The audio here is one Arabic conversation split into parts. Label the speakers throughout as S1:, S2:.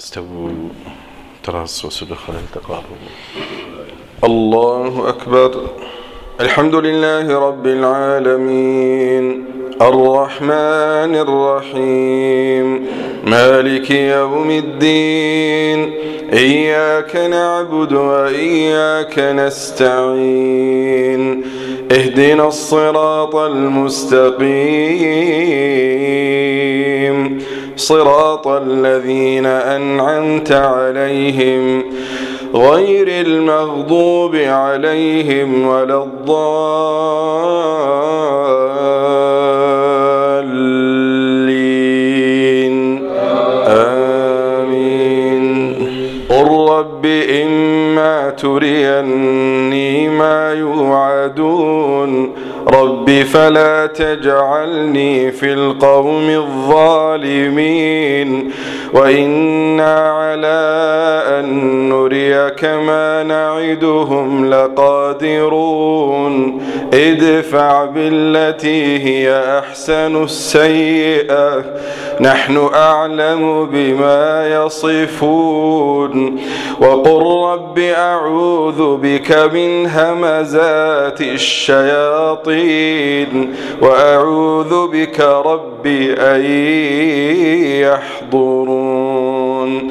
S1: استووا. تراصوا سدخل تقاربوا الله أكبر. الحمد لله رب العالمين. الرحمن الرحيم. مالك يوم الدين. إياك نعبد وإياك نستعين. اهدنا الصراط المستقيم. صراط الذين أنعمت عليهم غير المغضوب عليهم ولا الضالين. آمين. قل رب إما تريني ما يوعدون رب فلا تجعلني في القوم الظالمين وإنا على أن نريك ما نعدهم لقادرون. ادفع بالتي هي أحسن السيئة. نحن أعلم بما يصفون. وقل رب أعوذ بك من همزات الشياطين. وأعوذ بك رب أن يحضرون.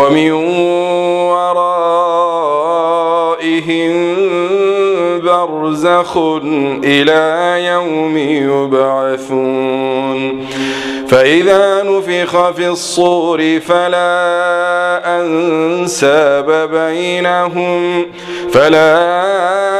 S1: ومن ورائهم برزخ إلى يوم يبعثون. فإذا نفخ في الصور فلا أنساب بينهم فلا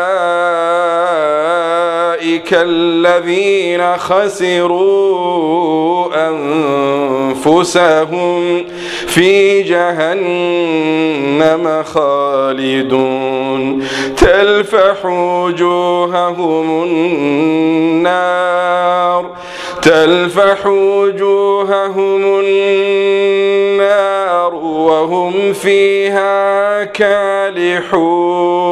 S1: الذين خسروا أنفسهم في جهنم خالدون. تلفح وجوههم النار تلفح وجوههم النار وهم فيها كالحون.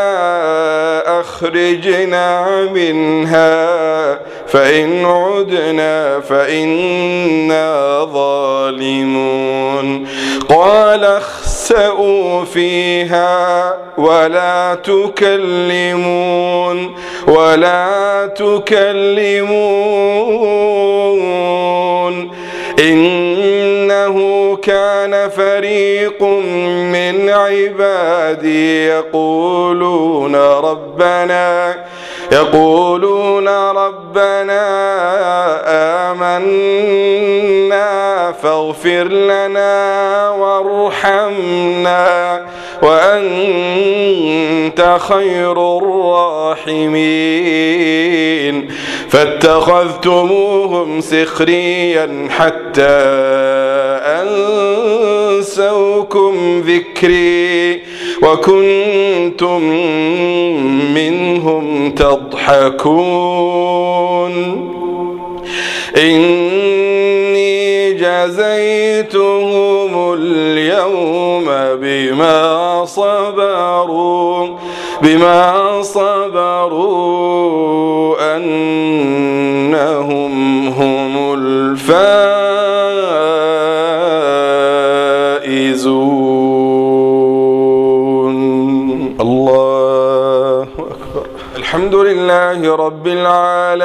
S1: أخرجنا منها فإن عدنا فإنا ظالمون. قال اخسأوا فيها ولا تكلمون ولا تكلمون. إنه كان فريق عبادي يقولون ربنا يقولون ربنا آمنا فاغفر لنا وارحمنا وأنت خير الراحمين. فاتخذتموهم سخريا حتى أنسوكم ذكري وكنتم منهم تضحكون. إني جزيتهم اليوم بما صبروا بما صبروا.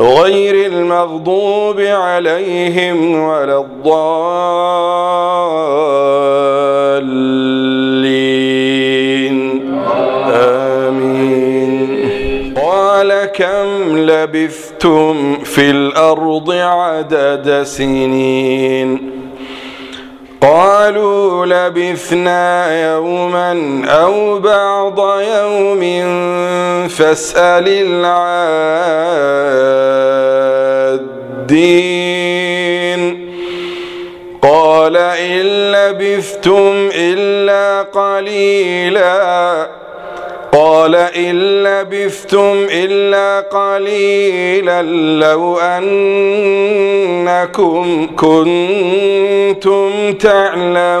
S1: غير المغضوب عليهم ولا الضالين. آمين. قال كم لبثتم في الأرض عدد سنين؟ قالوا لبثنا يوما أو بعض يوم فاسأل العادين قال إن لبثتم إلا قليلاً. قال إن لبثتم إلا قليلا لو أنكم كنتم تعلمون.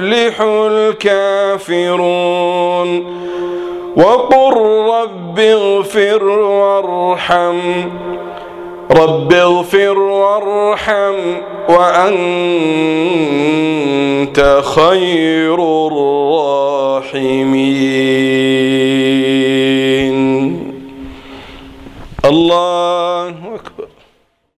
S1: يفلح الكافرون. وقل رب اغفر وارحم رب اغفر وارحم وأنت خير الراحمين.